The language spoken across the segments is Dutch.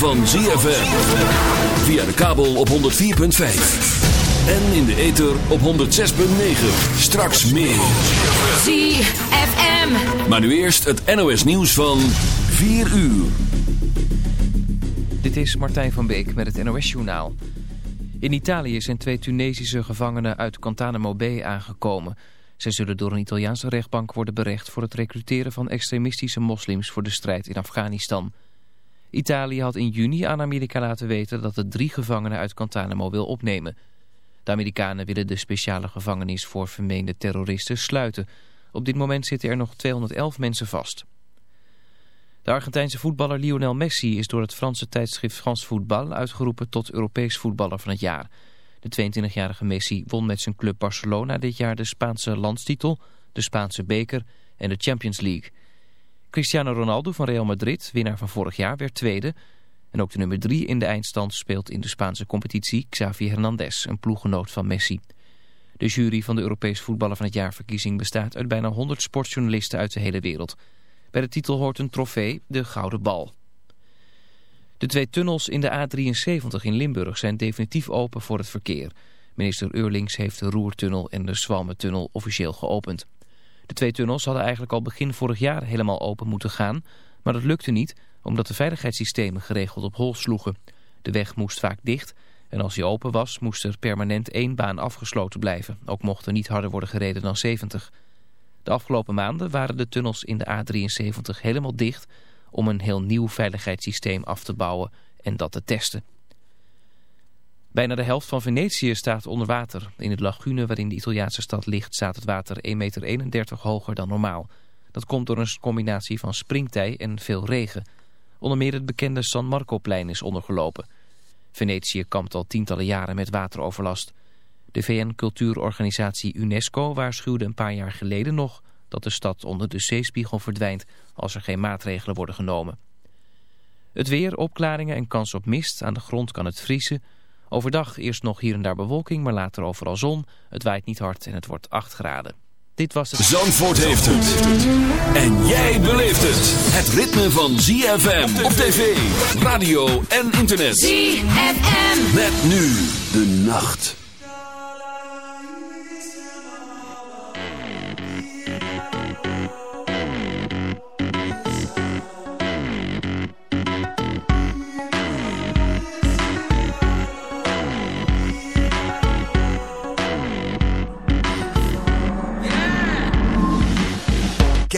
van ZFM. Via de kabel op 104.5. En in de ether op 106.9. Straks meer. ZFM. Maar nu eerst het NOS nieuws van 4 uur. Dit is Martijn van Beek met het NOS journaal. In Italië zijn twee Tunesische gevangenen uit Guantanamo Bay aangekomen... Zij zullen door een Italiaanse rechtbank worden berecht voor het recruteren van extremistische moslims voor de strijd in Afghanistan. Italië had in juni aan Amerika laten weten dat het drie gevangenen uit Guantanamo wil opnemen. De Amerikanen willen de speciale gevangenis voor vermeende terroristen sluiten. Op dit moment zitten er nog 211 mensen vast. De Argentijnse voetballer Lionel Messi is door het Franse tijdschrift France Football uitgeroepen tot Europees voetballer van het jaar... De 22-jarige Messi won met zijn club Barcelona dit jaar de Spaanse landstitel, de Spaanse beker en de Champions League. Cristiano Ronaldo van Real Madrid, winnaar van vorig jaar, werd tweede. En ook de nummer 3 in de eindstand speelt in de Spaanse competitie Xavi Hernandez, een ploeggenoot van Messi. De jury van de Europees Voetballer van het Jaarverkiezing bestaat uit bijna 100 sportjournalisten uit de hele wereld. Bij de titel hoort een trofee, de Gouden Bal. De twee tunnels in de A73 in Limburg zijn definitief open voor het verkeer. Minister Eurlings heeft de Roertunnel en de Zwalmentunnel officieel geopend. De twee tunnels hadden eigenlijk al begin vorig jaar helemaal open moeten gaan, maar dat lukte niet omdat de veiligheidssystemen geregeld op hol sloegen. De weg moest vaak dicht en als hij open was moest er permanent één baan afgesloten blijven. Ook mocht er niet harder worden gereden dan 70. De afgelopen maanden waren de tunnels in de A73 helemaal dicht om een heel nieuw veiligheidssysteem af te bouwen en dat te testen. Bijna de helft van Venetië staat onder water. In het lagune waarin de Italiaanse stad ligt staat het water 1,31 meter hoger dan normaal. Dat komt door een combinatie van springtij en veel regen. Onder meer het bekende San Marcoplein is ondergelopen. Venetië kampt al tientallen jaren met wateroverlast. De VN-cultuurorganisatie UNESCO waarschuwde een paar jaar geleden nog dat de stad onder de zeespiegel verdwijnt als er geen maatregelen worden genomen. Het weer, opklaringen en kans op mist. Aan de grond kan het vriezen. Overdag eerst nog hier en daar bewolking, maar later overal zon. Het waait niet hard en het wordt 8 graden. Dit was het... Zandvoort heeft het. En jij beleeft het. Het ritme van ZFM op tv, radio en internet. ZFM. Met nu de nacht.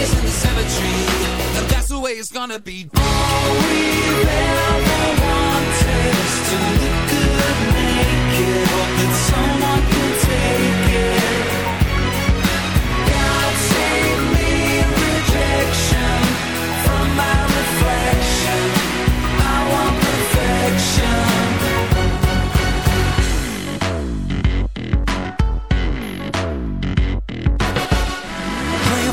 Bodies in the cemetery, and that's the way it's gonna be. All we've ever wanted is to look good naked.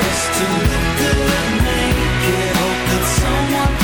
is to look good naked, hope that someone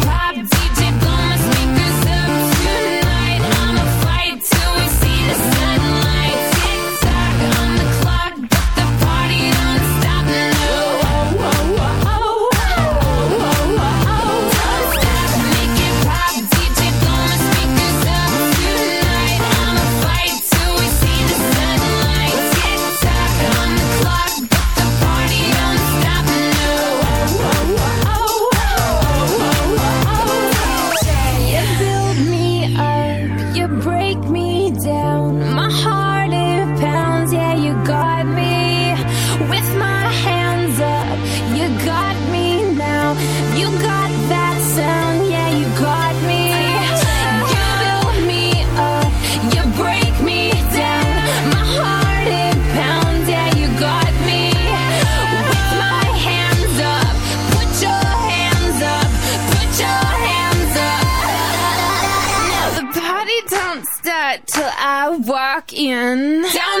stuck in. Down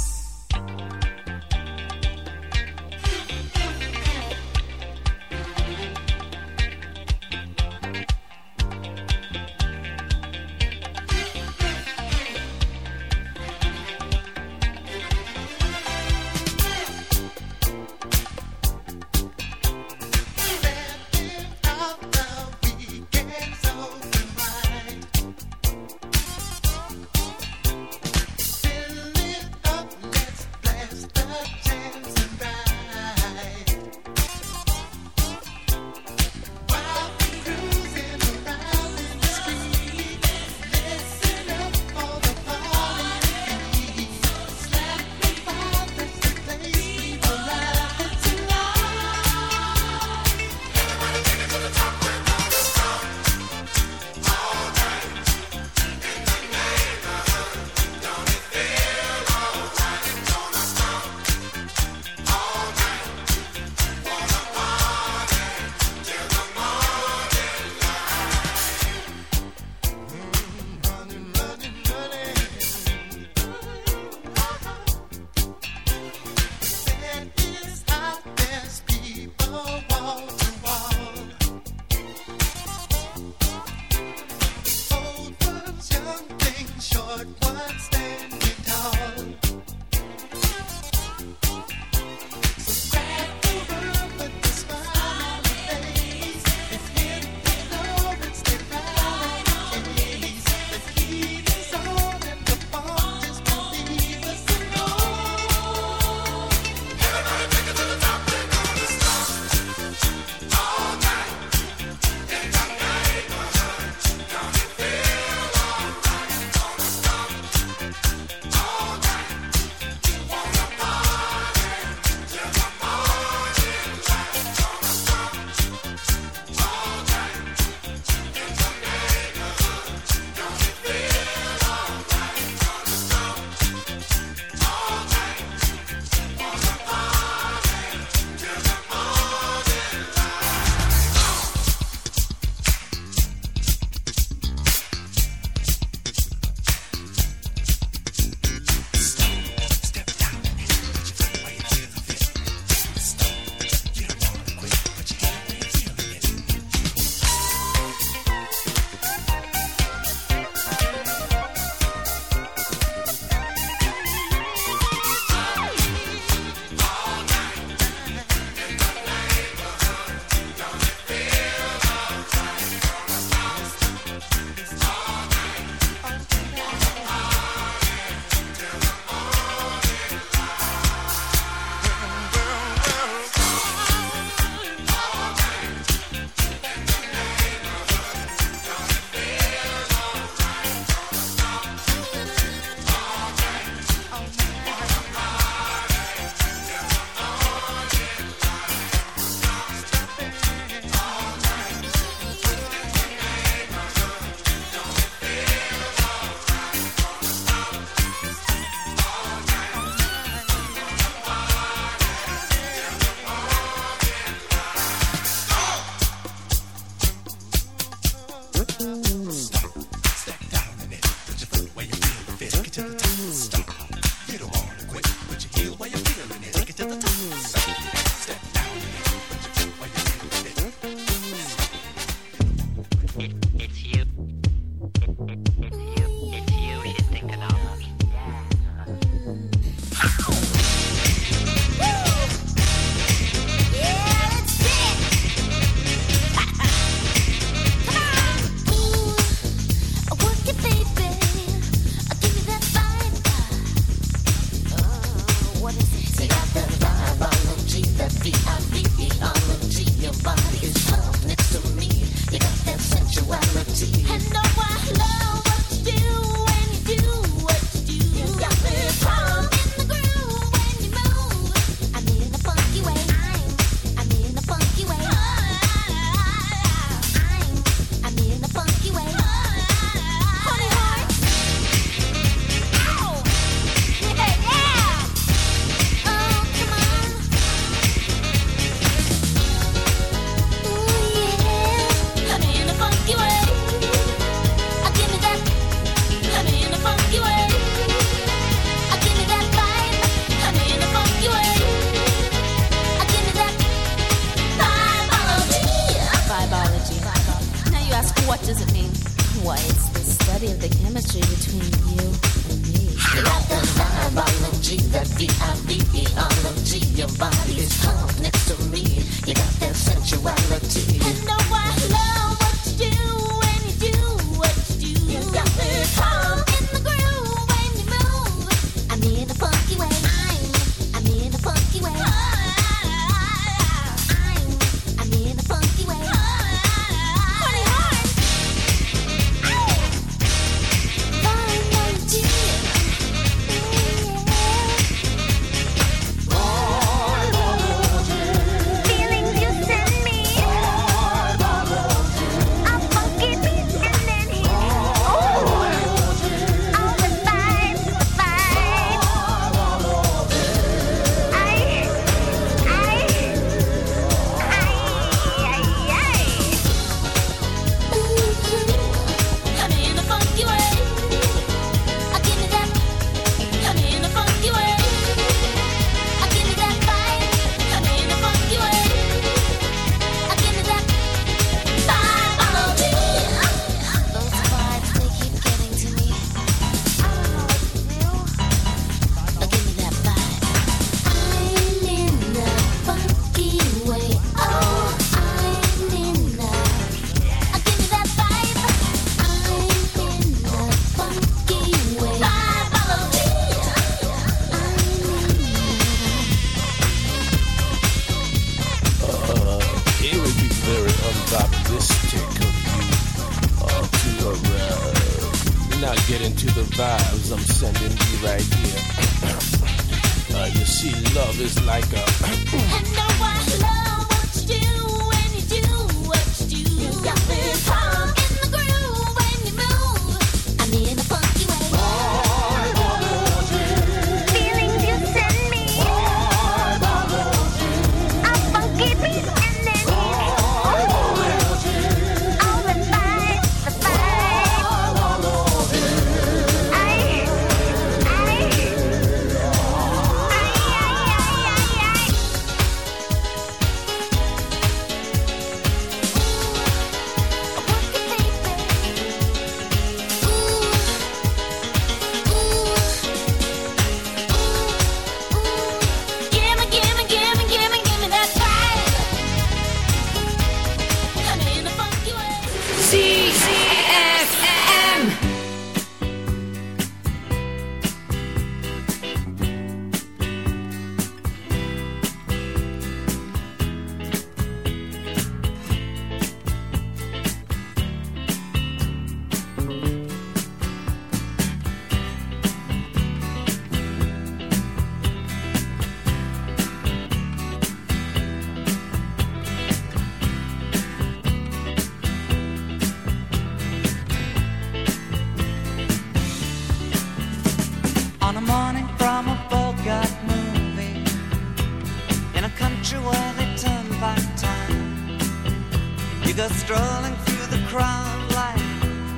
strolling through the crowd like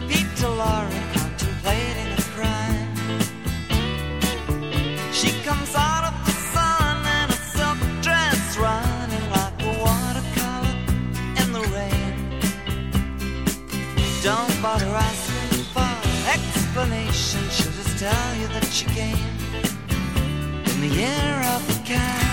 Pete Laura contemplating a crime. She comes out of the sun in a silk dress, running like a watercolor in the rain. Don't bother asking for explanation. She'll just tell you that she came in the year of the cat.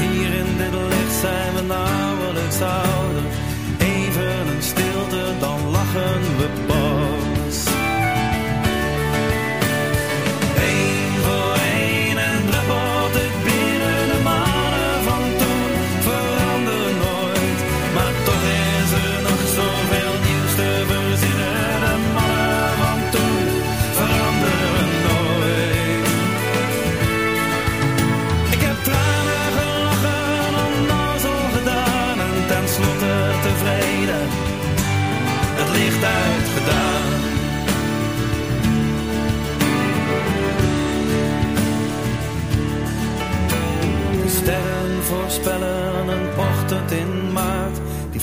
Hier in dit licht zijn we nauwelijks zouden. Even een stilte, dan lachen we